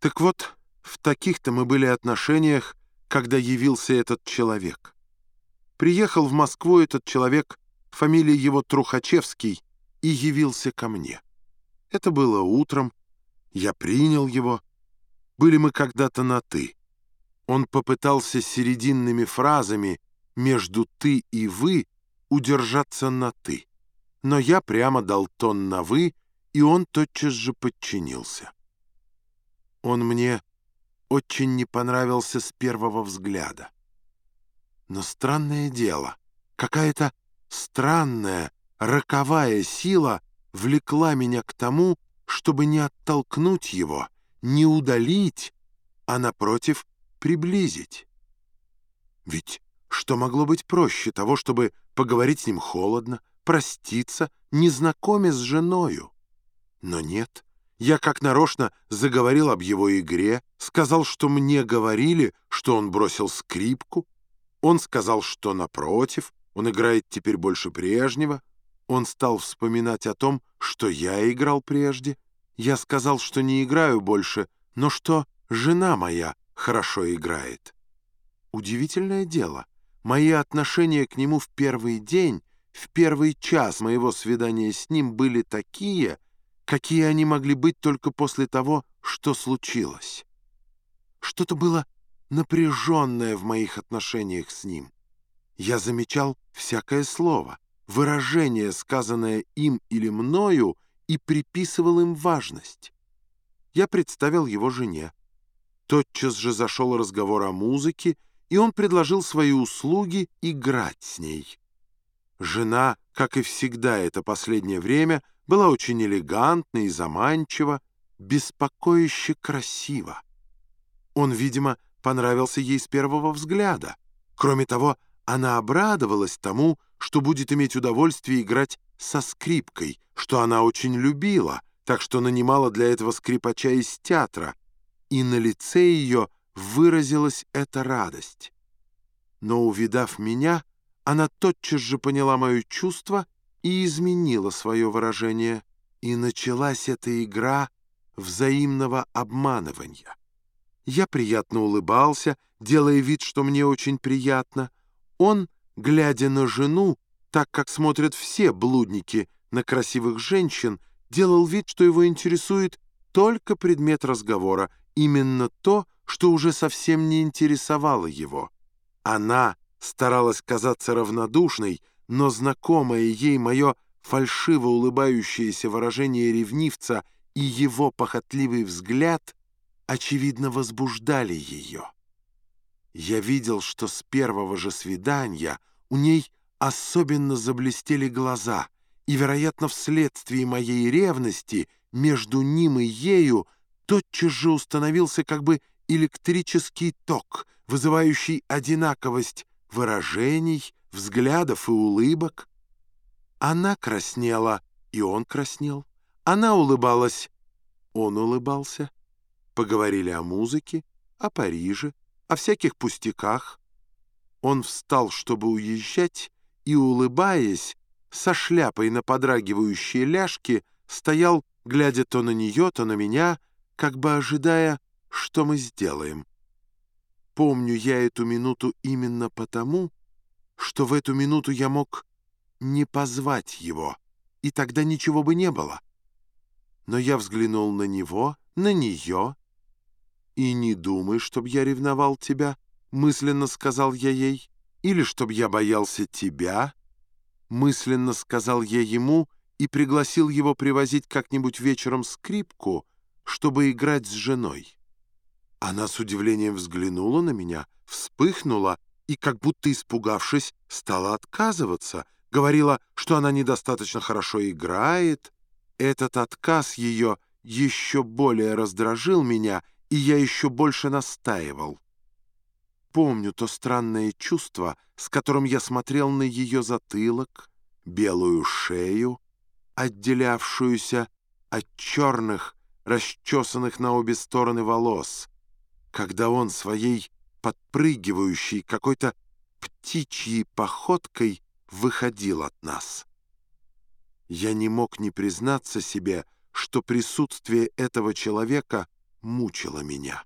Так вот, в таких-то мы были отношениях, когда явился этот человек. Приехал в Москву этот человек, фамилия его Трухачевский, и явился ко мне. Это было утром, я принял его. Были мы когда-то на «ты». Он попытался серединными фразами между «ты» и «вы» удержаться на «ты». Но я прямо дал тон на «вы», и он тотчас же подчинился. Он мне очень не понравился с первого взгляда. Но странное дело, какая-то странная, роковая сила влекла меня к тому, чтобы не оттолкнуть его, не удалить, а, напротив, приблизить. Ведь что могло быть проще того, чтобы поговорить с ним холодно, проститься, не знакомясь с женою? Но нет, я как нарочно заговорил об его игре, сказал, что мне говорили, что он бросил скрипку. Он сказал, что, напротив, он играет теперь больше прежнего. Он стал вспоминать о том, что я играл прежде. Я сказал, что не играю больше, но что жена моя хорошо играет. Удивительное дело, мои отношения к нему в первый день, в первый час моего свидания с ним были такие, какие они могли быть только после того, что случилось. Что-то было напряженное в моих отношениях с ним. Я замечал всякое слово, выражение, сказанное им или мною, и приписывал им важность. Я представил его жене. Тотчас же зашел разговор о музыке, и он предложил свои услуги играть с ней. Жена, как и всегда это последнее время, — была очень элегантна и заманчива, беспокоище красиво. Он, видимо, понравился ей с первого взгляда. Кроме того, она обрадовалась тому, что будет иметь удовольствие играть со скрипкой, что она очень любила, так что нанимала для этого скрипача из театра, и на лице ее выразилась эта радость. Но, увидав меня, она тотчас же поняла мое чувство и изменила свое выражение, и началась эта игра взаимного обманывания. Я приятно улыбался, делая вид, что мне очень приятно. Он, глядя на жену, так как смотрят все блудники на красивых женщин, делал вид, что его интересует только предмет разговора, именно то, что уже совсем не интересовало его. Она старалась казаться равнодушной, но знакомое ей мое фальшиво улыбающееся выражение ревнивца и его похотливый взгляд, очевидно, возбуждали ее. Я видел, что с первого же свидания у ней особенно заблестели глаза, и, вероятно, вследствие моей ревности между ним и ею тотчас же установился как бы электрический ток, вызывающий одинаковость выражений, взглядов и улыбок. Она краснела, и он краснел. Она улыбалась, он улыбался. Поговорили о музыке, о Париже, о всяких пустяках. Он встал, чтобы уезжать, и, улыбаясь, со шляпой на подрагивающие ляжки, стоял, глядя то на нее, то на меня, как бы ожидая, что мы сделаем. Помню я эту минуту именно потому, что в эту минуту я мог не позвать его, и тогда ничего бы не было. Но я взглянул на него, на нее, и не думай, чтоб я ревновал тебя, мысленно сказал я ей, или чтоб я боялся тебя, мысленно сказал я ему и пригласил его привозить как-нибудь вечером скрипку, чтобы играть с женой. Она с удивлением взглянула на меня, вспыхнула и, как будто испугавшись, стала отказываться. Говорила, что она недостаточно хорошо играет. Этот отказ ее еще более раздражил меня, и я еще больше настаивал. Помню то странное чувство, с которым я смотрел на ее затылок, белую шею, отделявшуюся от черных, расчесанных на обе стороны волос, когда он своей подпрыгивающей какой-то птичьей походкой выходил от нас. Я не мог не признаться себе, что присутствие этого человека мучила меня.